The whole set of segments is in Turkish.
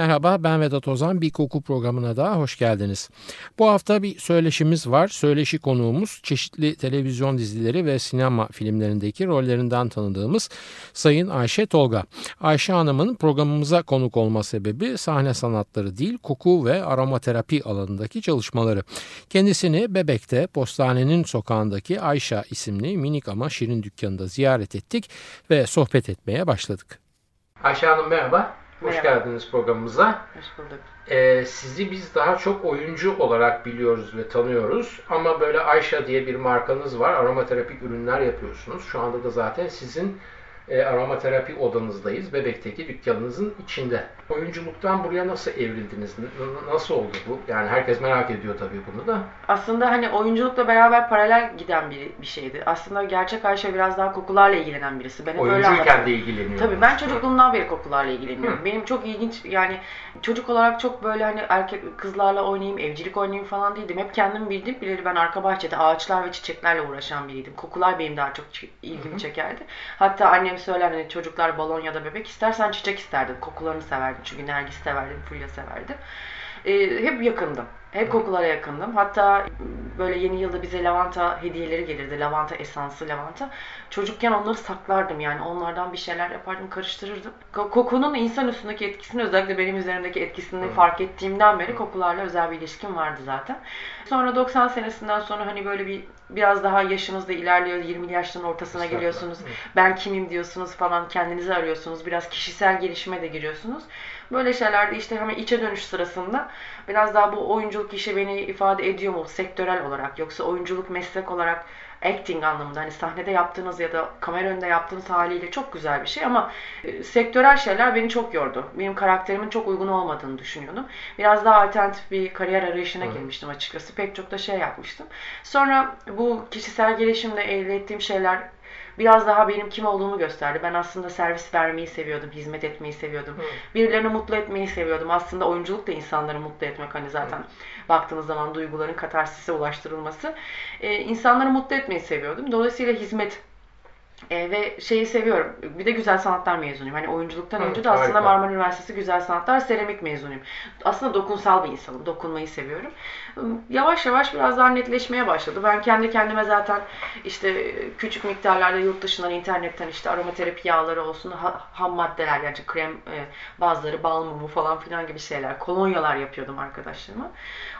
Merhaba ben Vedat Ozan. Bir koku programına daha hoş geldiniz. Bu hafta bir söyleşimiz var. Söyleşi konuğumuz çeşitli televizyon dizileri ve sinema filmlerindeki rollerinden tanıdığımız Sayın Ayşe Tolga. Ayşe Hanım'ın programımıza konuk olma sebebi sahne sanatları değil koku ve aromaterapi alanındaki çalışmaları. Kendisini Bebek'te postanenin sokağındaki Ayşe isimli minik ama şirin dükkanında ziyaret ettik ve sohbet etmeye başladık. Ayşe Hanım merhaba. Hoş Merhaba. geldiniz programımıza. Hoş bulduk. Ee, sizi biz daha çok oyuncu olarak biliyoruz ve tanıyoruz. Ama böyle Ayşe diye bir markanız var. Aromaterapik ürünler yapıyorsunuz. Şu anda da zaten sizin e, aromaterapi odanızdayız. Bebek'teki dükkanınızın içinde. Oyunculuktan buraya nasıl evrildiniz? Nasıl oldu bu? Yani herkes merak ediyor tabii bunu da. Aslında hani oyunculukla beraber paralel giden bir, bir şeydi. Aslında gerçek Ayşe biraz daha kokularla ilgilenen birisi. Ben Oyuncuyken de ilgileniyor. Tabii ben çocukluğumdan beri kokularla ilgileniyorum. Hı. Benim çok ilginç yani çocuk olarak çok böyle hani erkek kızlarla oynayayım, evcilik oynayayım falan değildim. Hep kendim bildim bileli ben arka bahçede ağaçlar ve çiçeklerle uğraşan biriydim. Kokular benim daha çok ilgimi çekerdi. Hatta annem söyler hani çocuklar balon ya da bebek istersen çiçek isterdim. Kokularını severdim çünkü Nergis severdim, Fulya severdim. Ee, hep yakındım. Hep kokulara yakındım. Hatta böyle yeni yılda bize lavanta hediyeleri gelirdi. Lavanta esansı, lavanta. Çocukken onları saklardım yani. Onlardan bir şeyler yapardım, karıştırırdım. Kokunun insan üstündeki etkisini özellikle benim üzerimdeki etkisini hmm. fark ettiğimden beri kokularla özel bir ilişkim vardı zaten. Sonra 90 senesinden sonra hani böyle bir biraz daha yaşınız da ilerliyor. 20 yaşların ortasına geliyorsunuz. Ben kimim diyorsunuz falan. Kendinizi arıyorsunuz. Biraz kişisel gelişime de giriyorsunuz. Böyle şeylerde işte hemen içe dönüş sırasında biraz daha bu oyunculuk işi beni ifade ediyor mu sektörel olarak yoksa oyunculuk meslek olarak acting anlamında hani sahnede yaptığınız ya da kamera önünde yaptığınız haliyle çok güzel bir şey ama e, sektörel şeyler beni çok yordu. Benim karakterimin çok uygun olmadığını düşünüyordum. Biraz daha alternatif bir kariyer arayışına evet. girmiştim açıkçası. Pek çok da şey yapmıştım. Sonra bu kişisel gelişimle elde ettiğim şeyler biraz daha benim kim olduğumu gösterdi. Ben aslında servis vermeyi seviyordum, hizmet etmeyi seviyordum. Hı. Birilerini mutlu etmeyi seviyordum. Aslında oyunculuk da insanları mutlu etmek hani zaten Hı. baktığınız zaman duyguların katarsise ulaştırılması. Ee, insanları mutlu etmeyi seviyordum. Dolayısıyla hizmet e, ve şeyi seviyorum. Bir de güzel sanatlar mezunuyum. Hani oyunculuktan Hı, önce de aslında harika. Marmara Üniversitesi Güzel Sanatlar Seramik mezunuyum. Aslında dokunsal bir insanım. Dokunmayı seviyorum. Yavaş yavaş biraz daha netleşmeye başladı. Ben kendi kendime zaten işte küçük miktarlarda yurt dışından internetten işte aromaterapi yağları olsun, ha, ham maddeler yani krem e, bazıları bal mumu falan filan gibi şeyler, kolonyalar yapıyordum arkadaşlarıma.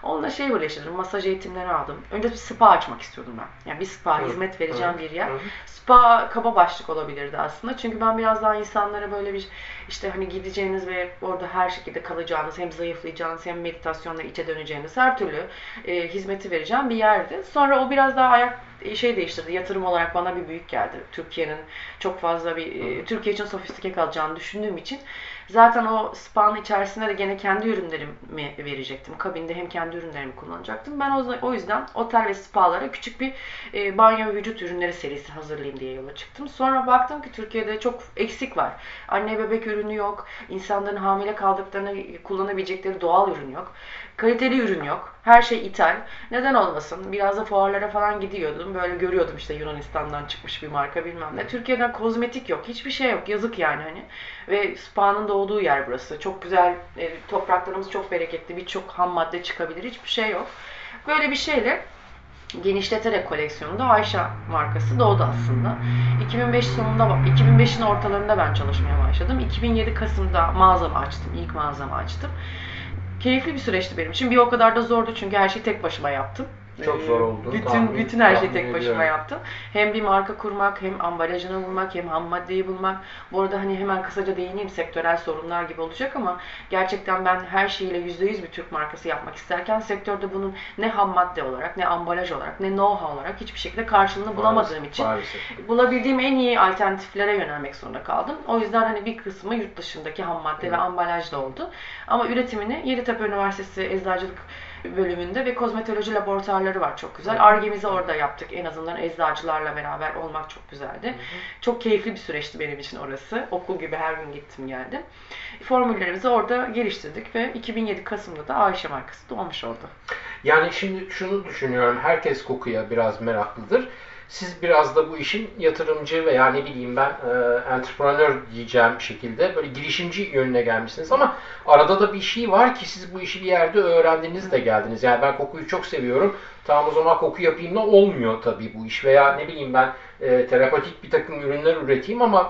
Onunla şey birleştirdim. Masaj eğitimleri aldım. Önce bir spa açmak istiyordum ben. Yani bir spa, Hı. hizmet vereceğim Hı. bir yer. Hı. Spa kaba başlık olabilirdi aslında. Çünkü ben biraz daha insanlara böyle bir işte hani gideceğiniz ve orada her şekilde kalacağınız hem zayıflayacağınız hem meditasyonla içe döneceğiniz her türlü e, hizmeti vereceğim bir yerdi. Sonra o biraz daha ayak e, şey değiştirdi. Yatırım olarak bana bir büyük geldi. Türkiye'nin çok fazla bir e, Türkiye için sofistike kalacağını düşündüğüm için zaten o spa'nın içerisinde de gene kendi ürünlerimi verecektim. Kabinde hem kendi ürünlerimi kullanacaktım. Ben o, yüzden otel ve spa'lara küçük bir e, banyo ve vücut ürünleri serisi hazırlayayım diye yola çıktım. Sonra baktım ki Türkiye'de çok eksik var. Anne bebek ürünü yok. İnsanların hamile kaldıklarını kullanabilecekleri doğal ürün yok. Kaliteli ürün yok. Her şey ithal. Neden olmasın? Biraz da fuarlara falan gidiyordum. Böyle görüyordum işte Yunanistan'dan çıkmış bir marka bilmem ne. Türkiye'den kozmetik yok. Hiçbir şey yok. Yazık yani hani. Ve spa'nın doğduğu yer burası. Çok güzel, e, topraklarımız çok bereketli. Birçok ham madde çıkabilir. Hiçbir şey yok. Böyle bir şeyle genişleterek koleksiyonunda Ayşe markası doğdu aslında. 2005 sonunda 2005'in ortalarında ben çalışmaya başladım. 2007 Kasım'da mağazamı açtım. İlk mağazamı açtım keyifli bir süreçti benim için. Bir o kadar da zordu çünkü her şeyi tek başıma yaptım. Çok zor oldu. Bütün tahmin, bütün her şeyi tek başıma yaptım. Hem bir marka kurmak, hem ambalajını bulmak, hem ham maddeyi bulmak. Bu arada hani hemen kısaca değineyim sektörel sorunlar gibi olacak ama gerçekten ben her şeyiyle %100 bir Türk markası yapmak isterken sektörde bunun ne ham madde olarak, ne ambalaj olarak, ne know-how olarak hiçbir şekilde karşılığını bulamadığım için maalesef. bulabildiğim en iyi alternatiflere yönelmek zorunda kaldım. O yüzden hani bir kısmı yurt dışındaki ham madde Hı. ve ambalajda oldu. Ama üretimini Yeditepe Üniversitesi Eczacılık bölümünde ve kozmetoloji laboratuvarları var çok güzel. Argemizi orada yaptık. En azından eczacılarla beraber olmak çok güzeldi. Çok keyifli bir süreçti benim için orası. Okul gibi her gün gittim geldim. Formüllerimizi orada geliştirdik ve 2007 Kasım'da da Ayşe markası doğmuş oldu. Yani şimdi şunu düşünüyorum. Herkes kokuya biraz meraklıdır. Siz biraz da bu işin yatırımcı veya ne bileyim ben e, entrepreneur diyeceğim şekilde böyle girişimci yönüne gelmişsiniz ama arada da bir şey var ki siz bu işi bir yerde öğrendiniz de geldiniz. Yani ben kokuyu çok seviyorum. Tamam o zaman koku yapayım da olmuyor tabii bu iş veya ne bileyim ben e, terapatik bir takım ürünler üreteyim ama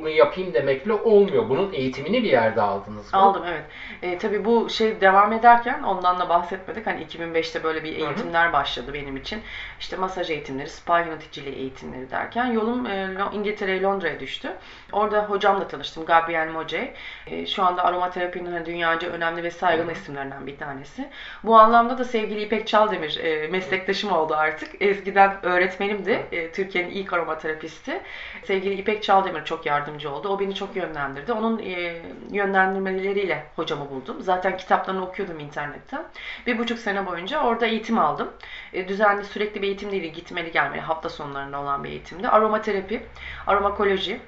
bunu yapayım demekle olmuyor. Bunun eğitimini bir yerde aldınız mı? Aldım evet. E, tabii bu şey devam ederken ondan da bahsetmedik. Hani 2005'te böyle bir eğitimler hı hı. başladı benim için. İşte masaj eğitimleri, spa yöneticiliği eğitimleri derken yolum e, İngiltere'ye Londra'ya düştü. Orada hocamla tanıştım. Gabriel Moce. E, şu anda aromaterapinin hani dünyaca önemli ve saygın isimlerinden bir tanesi. Bu anlamda da sevgili İpek Çaldemir e, meslektaşım oldu artık. Eskiden öğretmenimdi. E, Türkiye'nin ilk aromaterapisti. Sevgili İpek Çaldemir çok yardımcı oldu. O beni çok yönlendirdi. Onun e, yönlendirmeleriyle hocamı buldum. Zaten kitaplarını okuyordum internetten. Bir buçuk sene boyunca orada eğitim aldım. E, düzenli sürekli bir eğitim değil, gitmeli gelmeli hafta sonlarında olan bir eğitimdi. Aromaterapi, aromakoloji,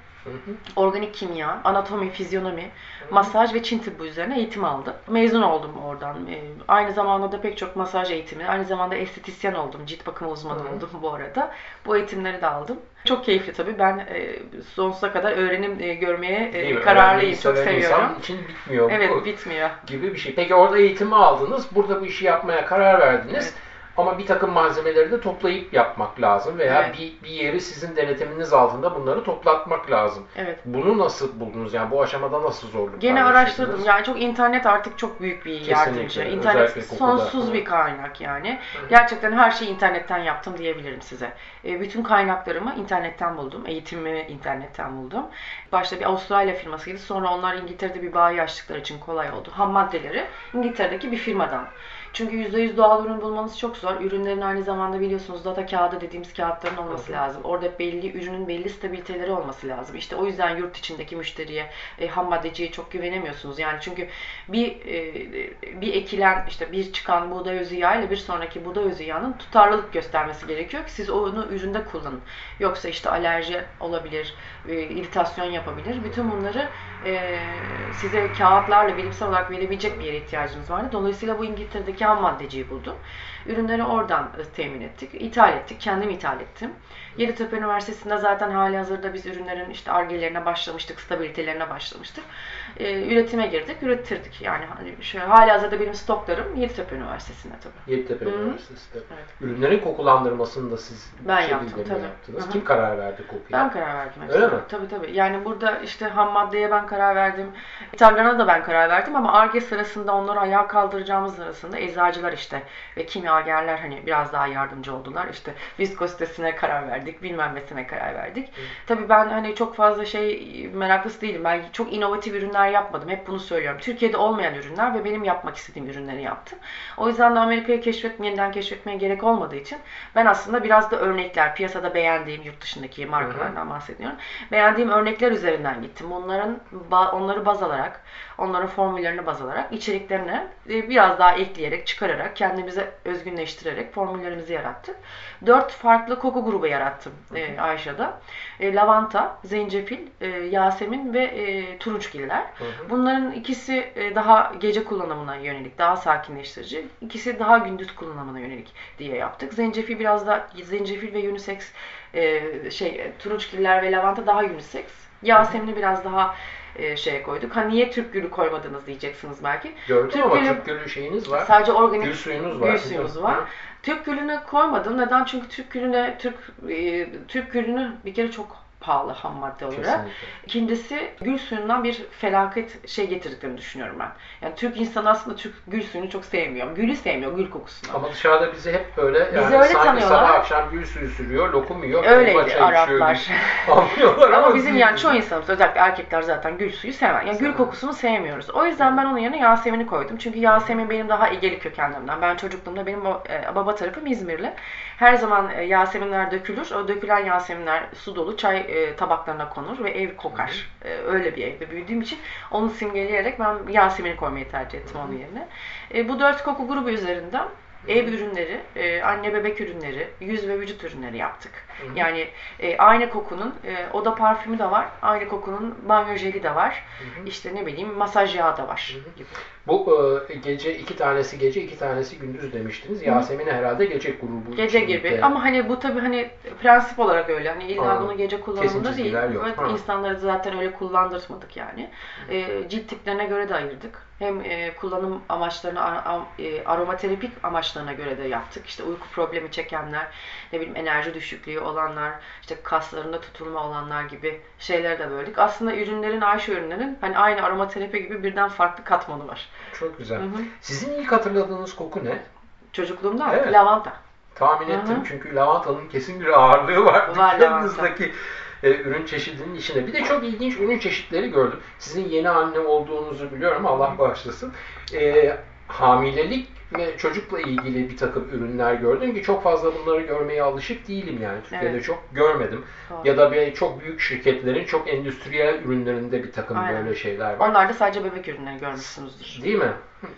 Organik kimya, anatomi, fizyonomi, masaj ve Çin tıbbı üzerine eğitim aldım. Mezun oldum oradan. Ee, aynı zamanda da pek çok masaj eğitimi, aynı zamanda estetisyen oldum. Cilt bakımı uzmanı oldum bu arada. Bu eğitimleri de aldım. Çok keyifli tabii. Ben e, sonsuza kadar öğrenim e, görmeye e, kararlıyım. Çok seviyorum. İnsan için bitmiyor. Evet, bu bitmiyor. Gibi bir şey. Peki orada eğitimi aldınız. Burada bu işi yapmaya karar verdiniz. Ama bir takım malzemeleri de toplayıp yapmak lazım veya evet. bir, bir yeri sizin denetiminiz altında bunları toplatmak lazım. Evet. Bunu nasıl buldunuz? Yani bu aşamada nasıl zorluk Gene araştırdım. Yani çok internet artık çok büyük bir Kesinlikle. yardımcı. İnternet sonsuz bir kaynak yani. Hı. Gerçekten her şeyi internetten yaptım diyebilirim size. E, bütün kaynaklarımı internetten buldum. Eğitimimi internetten buldum. Başta bir Avustralya firmasıydı. Sonra onlar İngiltere'de bir bayi açtıkları için kolay oldu. Ham maddeleri İngiltere'deki bir firmadan çünkü %100 doğal ürün bulmanız çok zor. Ürünlerin aynı zamanda biliyorsunuz data kağıdı dediğimiz kağıtların olması lazım. Orada belli ürünün belli stabiliteleri olması lazım. İşte o yüzden yurt içindeki müşteriye e, ham maddeciye çok güvenemiyorsunuz. Yani çünkü bir e, bir ekilen işte bir çıkan buğday özü yağı ile bir sonraki buğday özü yağının tutarlılık göstermesi gerekiyor ki siz onu üründe kullanın. Yoksa işte alerji olabilir, e, iritasyon yapabilir. Bütün bunları e, size kağıtlarla bilimsel olarak verebilecek bir yere ihtiyacınız vardı. Dolayısıyla bu İngiltere'deki ham maddeciyi buldum. Ürünleri oradan e, temin ettik. ithal ettik. Kendim ithal ettim. Yeditepe Üniversitesi'nde zaten hali hazırda biz ürünlerin işte argelerine başlamıştık, stabilitelerine başlamıştık. E, üretime girdik, ürettirdik. Yani hani şöyle, hali hazırda benim stoklarım Yeditepe Üniversitesi'nde tabii. Yeditepe Hı-hı. Üniversitesi'nde. Evet. Ürünlerin kokulandırmasını da siz ben yaptım tabii. yaptınız. Hı-hı. Kim karar verdi kokuya? Ben karar verdim. Öyle mi? Tabii tabii. Yani burada işte ham maddeye ben karar verdim. İtalyana da ben karar verdim ama ARGE sırasında onları ayağa kaldıracağımız sırasında eczacılar işte ve kimyagerler hani biraz daha yardımcı oldular. İşte viskositesine karar verdik, bilmem nesine karar verdik. Hı. Tabii ben hani çok fazla şey meraklısı değilim. Ben çok inovatif ürünler yapmadım. Hep bunu söylüyorum. Türkiye'de olmayan ürünler ve benim yapmak istediğim ürünleri yaptım. O yüzden de Amerika'yı keşfetmeye, yeniden keşfetmeye gerek olmadığı için ben aslında biraz da örnekler, piyasada beğendiğim yurt dışındaki markalardan bahsediyorum. Beğendiğim örnekler üzerinden gittim. Bunların onları baz alarak, onların formüllerini baz alarak, içeriklerine e, biraz daha ekleyerek, çıkararak, kendimize özgünleştirerek formüllerimizi yarattık. Dört farklı koku grubu yarattım e, Ayşe'da. E, lavanta, zencefil, e, yasemin ve e, turunçgiller. Bunların ikisi e, daha gece kullanımına yönelik, daha sakinleştirici. İkisi daha gündüz kullanımına yönelik diye yaptık. Zencefil biraz da zencefil ve unisex e, şey turunçgiller ve lavanta daha unisex. Yasemin'i biraz daha e, şeye koyduk. Ha niye Türk gülü koymadınız diyeceksiniz belki. Gördüm Türk ama gülü, Türk gülü şeyiniz var. Sadece organik gül suyunuz var. Gül suyumuz var. Hı. Türk gülünü koymadım. Neden? Çünkü Türk gülüne Türk e, Türk gülünü bir kere çok pahalı ham madde olarak. Kesinlikle. İkincisi gül suyundan bir felaket şey getirdiklerini düşünüyorum ben. Yani Türk insanı aslında Türk gül suyunu çok sevmiyor. Gülü sevmiyor, gül kokusunu. Ama dışarıda bizi hep böyle yani bizi öyle sanki tanıyorlar. sabah akşam gül suyu sürüyor, lokum yiyor. Öyleydi Araplar. ama, ama bizim yani çoğu insanımız özellikle erkekler zaten gül suyu sevmez. Yani gül kokusunu sevmiyoruz. O yüzden ben onun yerine Yasemin'i koydum. Çünkü Yasemin benim daha Egeli kökenlerimden. Ben çocukluğumda benim e, baba tarafım İzmirli. Her zaman e, Yaseminler dökülür. O dökülen Yaseminler su dolu çay e, tabaklarına konur ve ev kokar. E, öyle bir evde büyüdüğüm için onu simgeleyerek ben Yasemin'i koymayı tercih ettim onun yerine. E, bu dört koku grubu üzerinden ev ürünleri, e, anne bebek ürünleri, yüz ve vücut ürünleri yaptık. Yani e, aynı kokunun e, oda parfümü de var, aynı kokunun banyo jeli de var. İşte ne bileyim masaj yağı da var gibi. Bu e, gece iki tanesi gece iki tanesi gündüz demiştiniz. Yasemin'e herhalde gece grubu. Gece gibi. Ama hani bu tabii hani prensip olarak öyle. Hani illa bunu gece kullanımında değil. yok. Evet, Ha. insanları zaten öyle kullandırmadık yani. E, cilt tiplerine göre de ayırdık. Hem e, kullanım amaçlarına, a- a- e, aromaterapik amaçlarına göre de yaptık. İşte uyku problemi çekenler, ne bileyim enerji düşüklüğü olanlar, işte kaslarında tutulma olanlar gibi şeyleri de böldük. Aslında ürünlerin, Ayşe ürünlerin hani aynı aromaterapi gibi birden farklı katmanı var. Çok güzel. Hı hı. Sizin ilk hatırladığınız koku ne? Çocukluğumda Evet. lavanta. Tahmin Hı hı. ettim çünkü lavantanın kesin bir ağırlığı var. Var Dükkanınızdaki e, ürün çeşidinin içinde. Bir de çok ilginç ürün çeşitleri gördüm. Sizin yeni anne olduğunuzu biliyorum. Allah bağışlasın. E, hamilelik ve çocukla ilgili bir takım ürünler gördüm ki çok fazla bunları görmeye alışık değilim yani. Türkiye'de Evet. çok görmedim. Doğru. Ya da bir çok büyük şirketlerin çok endüstriyel ürünlerinde bir takım Aynen. böyle şeyler var. Onlar da sadece bebek ürünleri görmüşsünüzdür. Değil mi?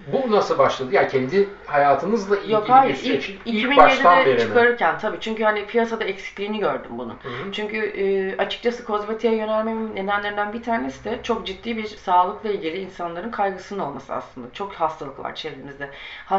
Bu nasıl başladı? Ya kendi hayatınızla ilgili Yok hayır bir süreç. ilk, baştan 2007'de beri mi? çıkarırken tabii çünkü hani piyasada eksikliğini gördüm bunun. hı. Çünkü e, açıkçası kozmetiğe yönelmemin nedenlerinden bir tanesi de çok ciddi bir sağlıkla ilgili insanların kaygısının olması aslında. Çok hastalık var çevremizde.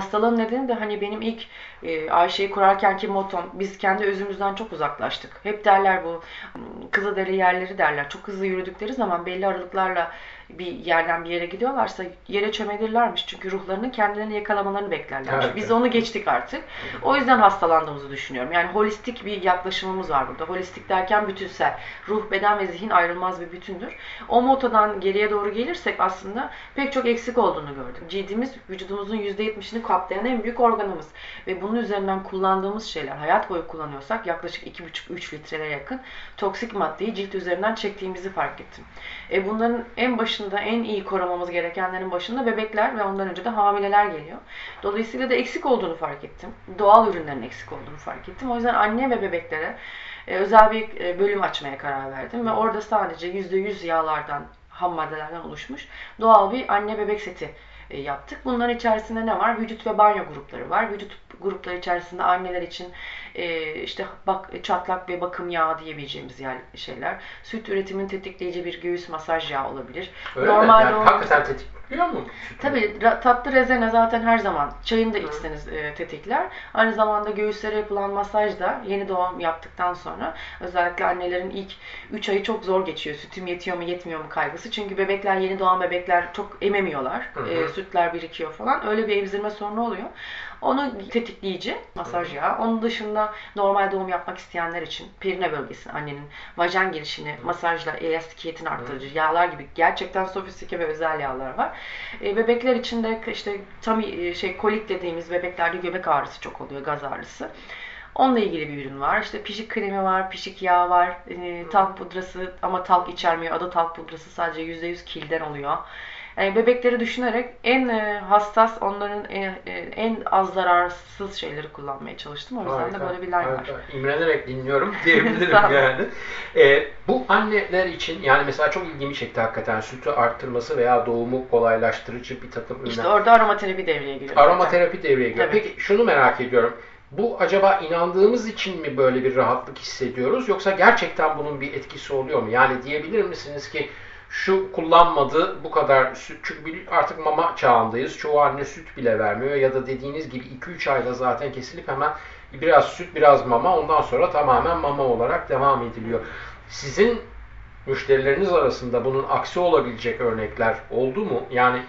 Hastalığın nedeni de hani benim ilk e, Ayşe'yi kurarkenki motom biz kendi özümüzden çok uzaklaştık. Hep derler bu m, kızılderi yerleri derler. Çok hızlı yürüdükleri zaman belli aralıklarla bir yerden bir yere gidiyorlarsa yere çömelirlermiş. Çünkü ruhlarının kendilerini yakalamalarını beklerlermiş. Evet, Biz onu geçtik artık. O yüzden hastalandığımızı düşünüyorum. Yani holistik bir yaklaşımımız var burada. Holistik derken bütünsel. Ruh, beden ve zihin ayrılmaz bir bütündür. O motodan geriye doğru gelirsek aslında pek çok eksik olduğunu gördüm. Cildimiz vücudumuzun %70'ini kaplayan en büyük organımız. Ve bunun üzerinden kullandığımız şeyler hayat boyu kullanıyorsak yaklaşık 2,5-3 litreye yakın toksik maddeyi cilt üzerinden çektiğimizi fark ettim. E bunların en başında en iyi korumamız gerekenlerin başında bebekler ve ondan önce de hamileler geliyor. Dolayısıyla da eksik olduğunu fark ettim. Doğal ürünlerin eksik olduğunu fark ettim. O yüzden anne ve bebeklere e, özel bir e, bölüm açmaya karar verdim ve orada sadece %100 yağlardan, ham maddelerden oluşmuş doğal bir anne bebek seti e, yaptık. Bunların içerisinde ne var? Vücut ve banyo grupları var. Vücut grupları içerisinde anneler için e, işte bak çatlak ve bakım yağı diyebileceğimiz yer, şeyler. Süt üretimini tetikleyici bir göğüs masaj yağı olabilir. Öyle mi? Normal Yani hakikaten tetikliyor mu? Tabii tatlı rezene zaten her zaman çayını da içseniz e, tetikler. Aynı zamanda göğüslere yapılan masaj da yeni doğum yaptıktan sonra özellikle annelerin ilk 3 ayı çok zor geçiyor. Sütüm yetiyor mu yetmiyor mu kaygısı. Çünkü bebekler yeni doğan bebekler çok ememiyorlar. Hı hı. E, sütler birikiyor falan. Öyle bir emzirme sorunu oluyor. Onu tetikleyici masaj yağı. Onun dışında normal doğum yapmak isteyenler için perine bölgesini, annenin vajen girişini masajla elastikiyetini arttırıcı yağlar gibi gerçekten sofistike ve özel yağlar var. E, bebekler için de işte tam e, şey kolik dediğimiz bebeklerde göbek ağrısı çok oluyor, gaz ağrısı. Onunla ilgili bir ürün var. İşte pişik kremi var, pişik yağı var, e, talk pudrası ama talk içermiyor. Adı talk pudrası sadece %100 kilden oluyor. Bebekleri düşünerek en e, hassas, onların en, e, en az zararsız şeyleri kullanmaya çalıştım. O yüzden Harika, de böyle bir line var. İmrenerek dinliyorum diyebilirim yani. Ee, bu anneler için yani mesela çok ilgimi çekti hakikaten sütü arttırması veya doğumu kolaylaştırıcı bir takım ürünler. İşte orada aromaterapi devreye giriyor. zaten. Aromaterapi devreye giriyor. Tabii. Peki şunu merak ediyorum. Bu acaba inandığımız için mi böyle bir rahatlık hissediyoruz yoksa gerçekten bunun bir etkisi oluyor mu? Yani diyebilir misiniz ki şu kullanmadı bu kadar süt çünkü artık mama çağındayız. Çoğu anne süt bile vermiyor ya da dediğiniz gibi 2-3 ayda zaten kesilip hemen biraz süt biraz mama ondan sonra tamamen mama olarak devam ediliyor. Sizin müşterileriniz arasında bunun aksi olabilecek örnekler oldu mu? Yani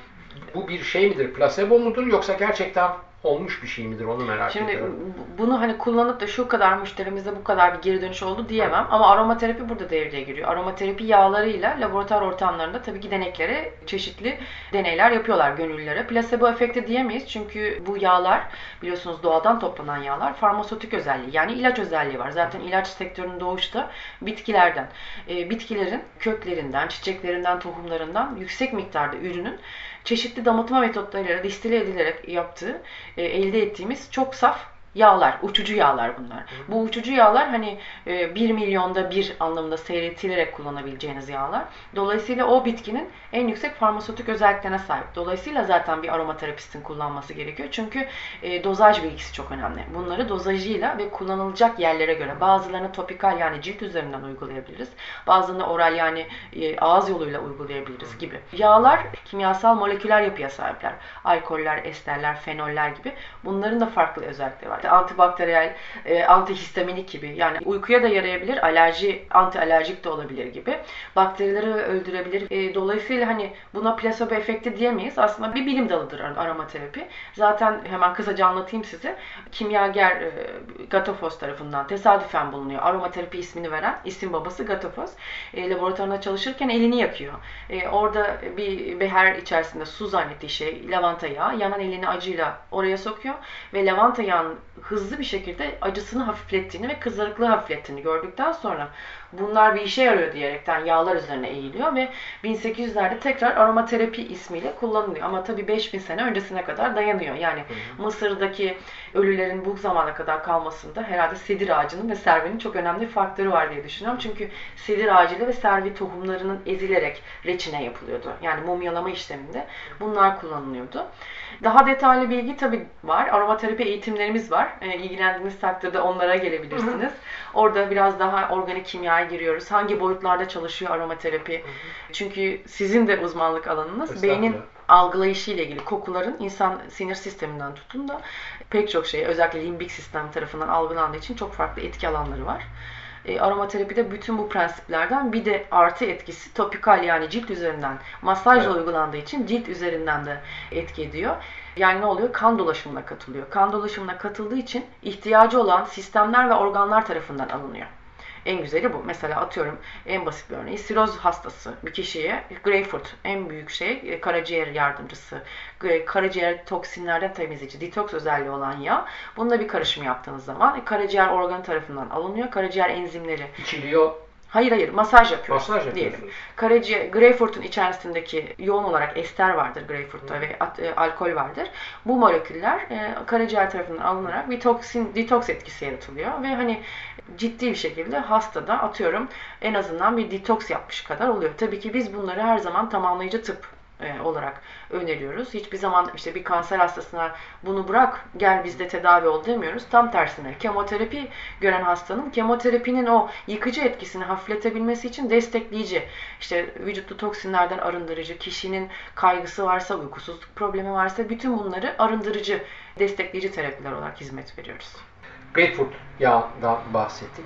bu bir şey midir? Plasebo mudur yoksa gerçekten olmuş bir şey midir? Onu merak Şimdi ediyorum. bu- bunu hani kullanıp da şu kadar müşterimizde bu kadar bir geri dönüş oldu diyemem. Ama aromaterapi burada devreye giriyor. Aromaterapi yağlarıyla laboratuvar ortamlarında tabii ki deneklere çeşitli deneyler yapıyorlar gönüllülere. Plasebo efekti diyemeyiz çünkü bu yağlar biliyorsunuz doğadan toplanan yağlar farmasötik özelliği yani ilaç özelliği var. Zaten ilaç sektörünün doğuşu da bitkilerden. Ee, bitkilerin köklerinden, çiçeklerinden, tohumlarından yüksek miktarda ürünün çeşitli damıtma metotlarıyla distile edilerek yaptığı, e, elde ettiğimiz çok saf yağlar, uçucu yağlar bunlar. Bu uçucu yağlar hani e, 1 milyonda bir anlamında seyretilerek kullanabileceğiniz yağlar. Dolayısıyla o bitkinin en yüksek farmasötik özelliklerine sahip. Dolayısıyla zaten bir aromaterapistin kullanması gerekiyor. Çünkü e, dozaj bilgisi çok önemli. Bunları dozajıyla ve kullanılacak yerlere göre bazılarını topikal yani cilt üzerinden uygulayabiliriz. Bazılarını oral yani e, ağız yoluyla uygulayabiliriz gibi. Yağlar kimyasal moleküler yapıya sahipler. Alkoller, esterler, fenoller gibi. Bunların da farklı özellikleri var. Antibakteriyel, e, antihistaminik gibi. Yani uykuya da yarayabilir, alerji, anti alerjik de olabilir gibi. Bakterileri öldürebilir. E, dolayısıyla hani buna plasebo efekti diyemeyiz. Aslında bir bilim dalıdır aromaterapi. Zaten hemen kısaca anlatayım size. Kimyager e, Gatofos tarafından tesadüfen bulunuyor. Aromaterapi ismini veren isim babası Gatofos. E, laboratuvarında çalışırken elini yakıyor. E, orada bir beher içerisinde su zannettiği şey lavanta yağı. Yanan elini acıyla oraya sokuyor ve lavanta yağının hızlı bir şekilde acısını hafiflettiğini ve kızarıklığı hafiflettiğini gördükten sonra bunlar bir işe yarıyor diyerekten yağlar üzerine eğiliyor ve 1800'lerde tekrar aromaterapi ismiyle kullanılıyor. Ama tabii 5000 sene öncesine kadar dayanıyor. Yani hı hı. Mısır'daki ölülerin bu zamana kadar kalmasında herhalde sedir ağacının ve servinin çok önemli faktörü var diye düşünüyorum. Çünkü sedir ağacıyla ve servi tohumlarının ezilerek reçine yapılıyordu. Yani mumyalama işleminde bunlar kullanılıyordu. Daha detaylı bilgi tabii var. Aromaterapi eğitimlerimiz var. E, ilgilendiğiniz takdirde onlara gelebilirsiniz. Hı hı. Orada biraz daha organik kimyaya giriyoruz. Hangi boyutlarda çalışıyor aromaterapi? Hı hı. Çünkü sizin de uzmanlık alanınız beynin algılayışı ile ilgili kokuların insan sinir sisteminden tutun da pek çok şey özellikle limbik sistem tarafından algılandığı için çok farklı etki alanları var. E, aromaterapide bütün bu prensiplerden bir de artı etkisi topikal yani cilt üzerinden masajla evet. uygulandığı için cilt üzerinden de etki ediyor. Yani ne oluyor? Kan dolaşımına katılıyor. Kan dolaşımına katıldığı için ihtiyacı olan sistemler ve organlar tarafından alınıyor. En güzeli bu. Mesela atıyorum en basit bir örneği siroz hastası bir kişiye greyfurt en büyük şey e, karaciğer yardımcısı karaciğer toksinlerden temizleyici detoks özelliği olan yağ. Bununla bir karışım yaptığınız zaman e, karaciğer organı tarafından alınıyor. Karaciğer enzimleri içiliyor Hayır hayır masaj yapıyoruz masaj diyelim. Karaciğer, greyfurt'un içerisindeki yoğun olarak ester vardır greyfurt'ta ve at, e, alkol vardır. Bu moleküller e, karaciğer tarafından alınarak bir toksin detoks etkisi yaratılıyor ve hani ciddi bir şekilde hastada atıyorum en azından bir detoks yapmış kadar oluyor. Tabii ki biz bunları her zaman tamamlayıcı tıp e, olarak öneriyoruz. Hiçbir zaman işte bir kanser hastasına bunu bırak gel bizde tedavi ol demiyoruz. Tam tersine kemoterapi gören hastanın kemoterapinin o yıkıcı etkisini hafifletebilmesi için destekleyici işte vücutlu toksinlerden arındırıcı, kişinin kaygısı varsa, uykusuzluk problemi varsa bütün bunları arındırıcı, destekleyici terapiler olarak hizmet veriyoruz. Grapefruit yağından bahsettik.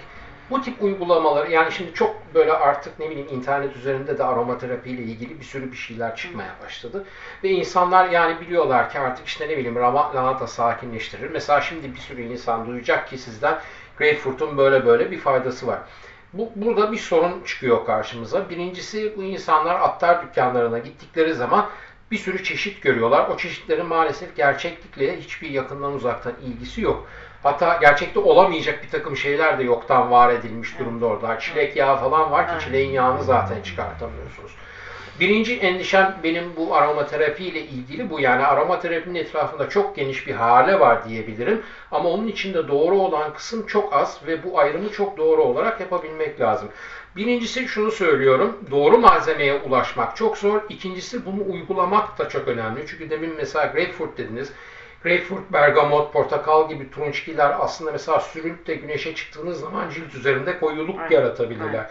Bu tip uygulamaları yani şimdi çok böyle artık ne bileyim internet üzerinde de aromaterapi ile ilgili bir sürü bir şeyler çıkmaya başladı. Ve insanlar yani biliyorlar ki artık işte ne bileyim lavanta sakinleştirir. Mesela şimdi bir sürü insan duyacak ki sizden grapefruit'un böyle böyle bir faydası var. Bu, burada bir sorun çıkıyor karşımıza. Birincisi bu insanlar attar dükkanlarına gittikleri zaman bir sürü çeşit görüyorlar. O çeşitlerin maalesef gerçeklikle hiçbir yakından uzaktan ilgisi yok. Hatta gerçekte olamayacak bir takım şeyler de yoktan var edilmiş durumda orada. Çilek yağı falan var ki çileğin yağını zaten çıkartamıyorsunuz. Birinci endişem benim bu aromaterapi ile ilgili bu. Yani aromaterapinin etrafında çok geniş bir hale var diyebilirim. Ama onun içinde doğru olan kısım çok az ve bu ayrımı çok doğru olarak yapabilmek lazım. Birincisi şunu söylüyorum. Doğru malzemeye ulaşmak çok zor. İkincisi bunu uygulamak da çok önemli. Çünkü demin mesela grapefruit dediniz. Grapefruit, bergamot, portakal gibi turunçgiler aslında mesela sürülüp de güneşe çıktığınız zaman cilt üzerinde koyuluk Aynen. yaratabilirler. Aynen.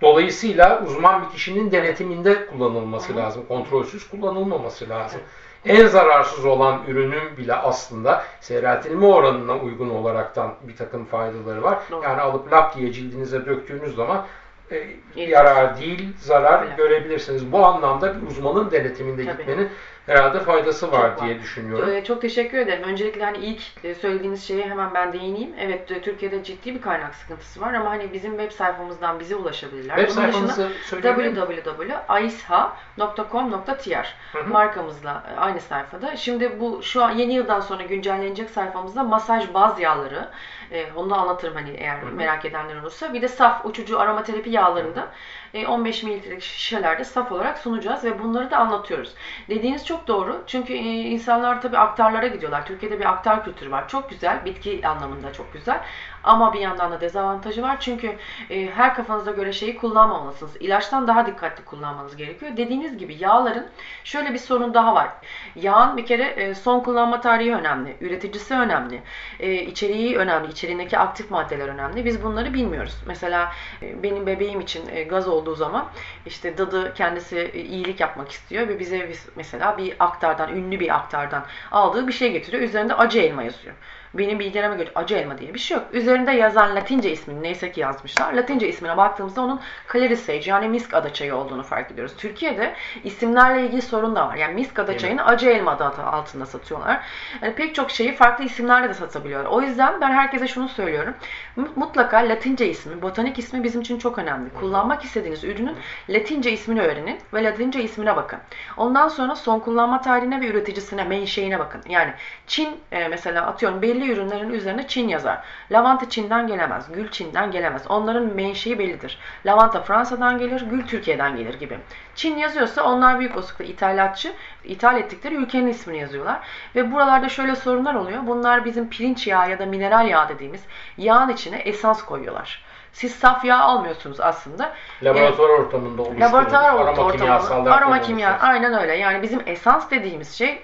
Dolayısıyla uzman bir kişinin denetiminde kullanılması lazım. Kontrolsüz kullanılmaması lazım. En zararsız olan ürünün bile aslında seyreltilme oranına uygun olaraktan bir takım faydaları var. Doğru. Yani alıp lap diye cildinize döktüğünüz zaman e, yarar değil, zarar görebilirsiniz. Bu anlamda bir uzmanın denetiminde Tabii. gitmenin herhalde faydası var çok diye var. düşünüyorum. Ee, çok teşekkür ederim. Öncelikle hani ilk e, söylediğiniz şeye hemen ben değineyim. Evet e, Türkiye'de ciddi bir kaynak sıkıntısı var ama hani bizim web sayfamızdan bize ulaşabilirler. Web sayfanızı www.aisha.com.tr markamızla e, aynı sayfada. Şimdi bu şu an yeni yıldan sonra güncellenecek sayfamızda masaj baz yağları e, onu da anlatırım hani eğer merak edenler olursa. Bir de saf uçucu aromaterapi yağlarında e, 15 mililitrelik şişelerde saf olarak sunacağız ve bunları da anlatıyoruz. Dediğiniz çok çok doğru. Çünkü e, insanlar tabii aktarlara gidiyorlar. Türkiye'de bir aktar kültürü var. Çok güzel. Bitki anlamında çok güzel. Ama bir yandan da dezavantajı var. Çünkü e, her kafanıza göre şeyi kullanmamalısınız. İlaçtan daha dikkatli kullanmanız gerekiyor. Dediğiniz gibi yağların şöyle bir sorun daha var. Yağın bir kere e, son kullanma tarihi önemli. Üreticisi önemli. E, içeriği önemli. İçeriğindeki aktif maddeler önemli. Biz bunları bilmiyoruz. Mesela e, benim bebeğim için e, gaz olduğu zaman işte dadı kendisi e, iyilik yapmak istiyor ve bize biz mesela bir aktardan, ünlü bir aktardan aldığı bir şey getiriyor. Üzerinde acı elma yazıyor. Benim bilgilerime göre acı elma diye bir şey yok. Üzerinde yazan Latince ismini neyse ki yazmışlar. Latince ismine baktığımızda onun Clary Sage yani misk adaçayı olduğunu fark ediyoruz. Türkiye'de isimlerle ilgili sorun da var. Yani misk adaçayını acı elma adı altında satıyorlar. Yani pek çok şeyi farklı isimlerle de satabiliyorlar. O yüzden ben herkese şunu söylüyorum. Mutlaka Latince ismi, botanik ismi bizim için çok önemli. Kullanmak istediğiniz ürünün Latince ismini öğrenin ve Latince ismine bakın. Ondan sonra son kullanma tarihine ve üreticisine, menşeine bakın. Yani Çin e, mesela atıyorum belli ürünlerin üzerine Çin yazar. Lavanta Çin'den gelemez, gül Çin'den gelemez. Onların menşei bellidir. Lavanta Fransa'dan gelir, gül Türkiye'den gelir gibi. Çin yazıyorsa onlar büyük olasılıkla ithalatçı, ithal ettikleri ülkenin ismini yazıyorlar. Ve buralarda şöyle sorunlar oluyor. Bunlar bizim pirinç yağı ya da mineral yağ dediğimiz yağın içine esans koyuyorlar. Siz saf yağ almıyorsunuz aslında. Laboratuvar yani, ortamında oluşturulmuş. Laboratuvar aroma kimyasallar. Aroma kimya aynen öyle. Yani bizim esans dediğimiz şey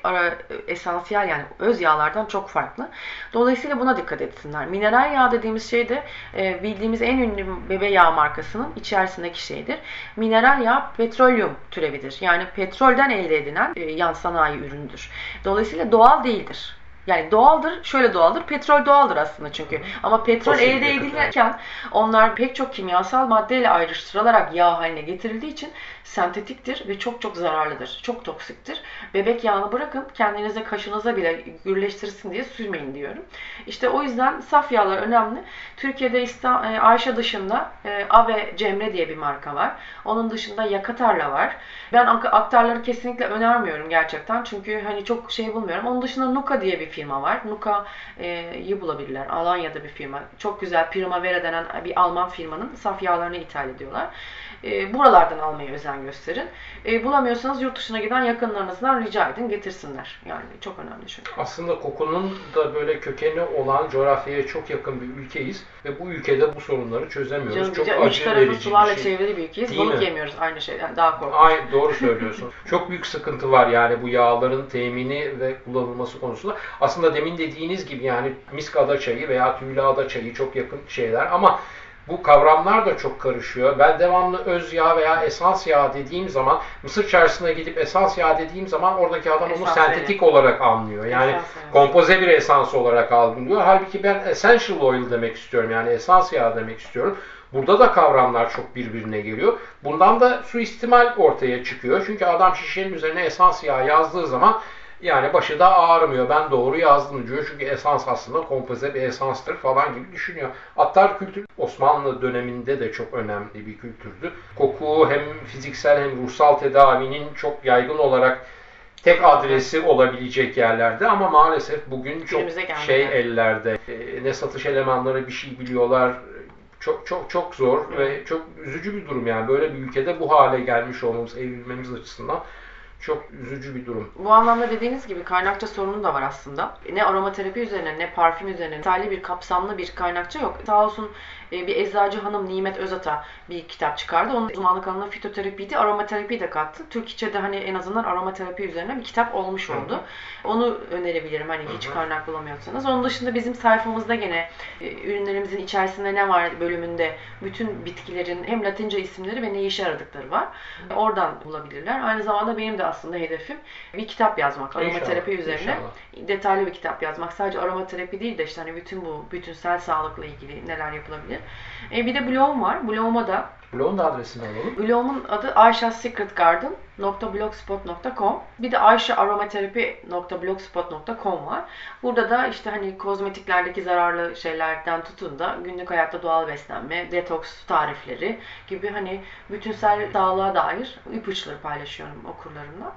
esansiyel yani öz yağlardan çok farklı. Dolayısıyla buna dikkat etsinler. Mineral yağ dediğimiz şey de e, bildiğimiz en ünlü bebe yağ markasının içerisindeki şeydir. Mineral yağ petrolyum türevidir. Yani petrolden elde edilen e, yan sanayi üründür. Dolayısıyla doğal değildir. Yani doğaldır. Şöyle doğaldır. Petrol doğaldır aslında çünkü. Ama petrol Fosil elde edilirken onlar pek çok kimyasal maddeyle ayrıştırılarak yağ haline getirildiği için sentetiktir ve çok çok zararlıdır. Çok toksiktir. Bebek yağını bırakın kendinize kaşınıza bile gürleştirsin diye sürmeyin diyorum. İşte o yüzden saf yağlar önemli. Türkiye'de İsta, e, Ayşe dışında e, Ave Cemre diye bir marka var. Onun dışında Yakatarla var. Ben aktarları kesinlikle önermiyorum gerçekten. Çünkü hani çok şey bulmuyorum. Onun dışında Nuka diye bir firma var. Nuka'yı bulabilirler. Alanya'da bir firma. Çok güzel Primavera denen bir Alman firmanın saf yağlarını ithal ediyorlar. E, buralardan almaya özen gösterin. E, bulamıyorsanız yurt dışına giden yakınlarınızdan rica edin getirsinler. Yani çok önemli çünkü. Aslında kokunun da böyle kökeni olan coğrafyaya çok yakın bir ülkeyiz ve bu ülkede bu sorunları çözemiyoruz. Canım, çok acı üç tarafı sularla şey. çevrili bir ülkeyiz. Değil Balık mi? yemiyoruz aynı şeyden. Daha korkunç. Aynen doğru söylüyorsun. çok büyük sıkıntı var yani bu yağların temini ve kullanılması konusunda. Aslında demin dediğiniz gibi yani miskada çayı veya tüylada çayı çok yakın şeyler ama bu kavramlar da çok karışıyor. Ben devamlı öz yağ veya esans yağ dediğim zaman Mısır çarşısına gidip esans yağ dediğim zaman oradaki adam esans onu sentetik evet. olarak anlıyor. Yani esans, kompoze bir esans olarak algılıyor. Halbuki ben essential oil demek istiyorum. Yani esans yağ demek istiyorum. Burada da kavramlar çok birbirine geliyor. Bundan da suistimal ortaya çıkıyor. Çünkü adam şişenin üzerine esans yağ yazdığı zaman yani başı da ağrımıyor. Ben doğru yazdım diyor. Çünkü esans aslında kompoze bir esanstır falan gibi düşünüyor. Attar kültür Osmanlı döneminde de çok önemli bir kültürdü. Koku hem fiziksel hem ruhsal tedavinin çok yaygın olarak tek adresi olabilecek yerlerde ama maalesef bugün çok şey ellerde. E, ne satış elemanları bir şey biliyorlar. Çok çok çok zor ve çok üzücü bir durum yani. Böyle bir ülkede bu hale gelmiş olmamız, evrilmemiz açısından çok üzücü bir durum. Bu anlamda dediğiniz gibi kaynakça sorunu da var aslında. Ne aromaterapi üzerine ne parfüm üzerine detaylı bir kapsamlı bir kaynakça yok. Sağ olsun e, bir eczacı hanım Nimet Özata bir kitap çıkardı. Onun uzmanlık alanına fitoterapiydi. Aromaterapi de kattı. Türkçe'de hani en azından aromaterapi üzerine bir kitap olmuş oldu. Hı-hı. Onu önerebilirim hani hiç Hı-hı. kaynak bulamıyorsanız. Onun dışında bizim sayfamızda gene e, ürünlerimizin içerisinde ne var bölümünde bütün bitkilerin hem latince isimleri ve ne işe aradıkları var. Hı-hı. Oradan bulabilirler. Aynı zamanda benim de aslında hedefim bir kitap yazmak. Aromaterapi inşallah, üzerine inşallah. detaylı bir kitap yazmak. Sadece aromaterapi değil de işte hani bütün bu bütünsel sağlıkla ilgili neler yapılabilir. E, bir de blogum var. Bloguma da Blog'un da adresini alalım. Blog'umun adı Ayşe Secret Garden .blogspot.com Bir de ayşearomaterapi.blogspot.com var. Burada da işte hani kozmetiklerdeki zararlı şeylerden tutun da günlük hayatta doğal beslenme, detoks tarifleri gibi hani bütünsel sağlığa dair ipuçları paylaşıyorum okurlarımla.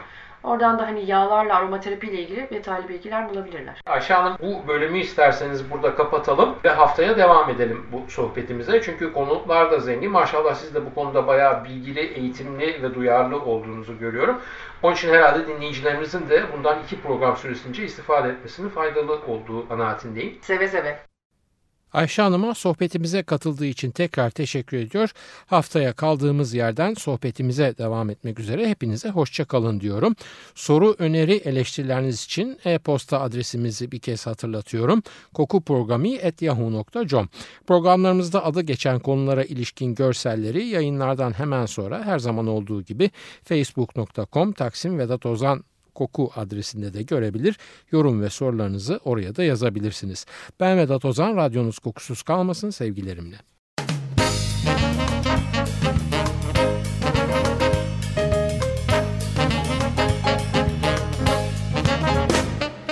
Oradan da hani yağlarla aromaterapi ile ilgili detaylı bilgiler bulabilirler. Ayşe Hanım bu bölümü isterseniz burada kapatalım ve haftaya devam edelim bu sohbetimize. Çünkü konuklar da zengin. Maşallah siz de bu konuda bayağı bilgili, eğitimli ve duyarlı olduğunuzu görüyorum. Onun için herhalde dinleyicilerimizin de bundan iki program süresince istifade etmesinin faydalı olduğu kanaatindeyim. Seve seve. Ayşe Hanım'a sohbetimize katıldığı için tekrar teşekkür ediyor. Haftaya kaldığımız yerden sohbetimize devam etmek üzere hepinize hoşça kalın diyorum. Soru, öneri, eleştirileriniz için e-posta adresimizi bir kez hatırlatıyorum. kokuprogrami.yahoo.com Programlarımızda adı geçen konulara ilişkin görselleri yayınlardan hemen sonra her zaman olduğu gibi facebook.com Taksim Vedat Ozan koku adresinde de görebilir. Yorum ve sorularınızı oraya da yazabilirsiniz. Ben Vedat Ozan, radyonuz kokusuz kalmasın sevgilerimle.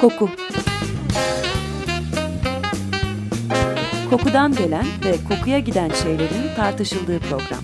Koku Kokudan gelen ve kokuya giden şeylerin tartışıldığı program.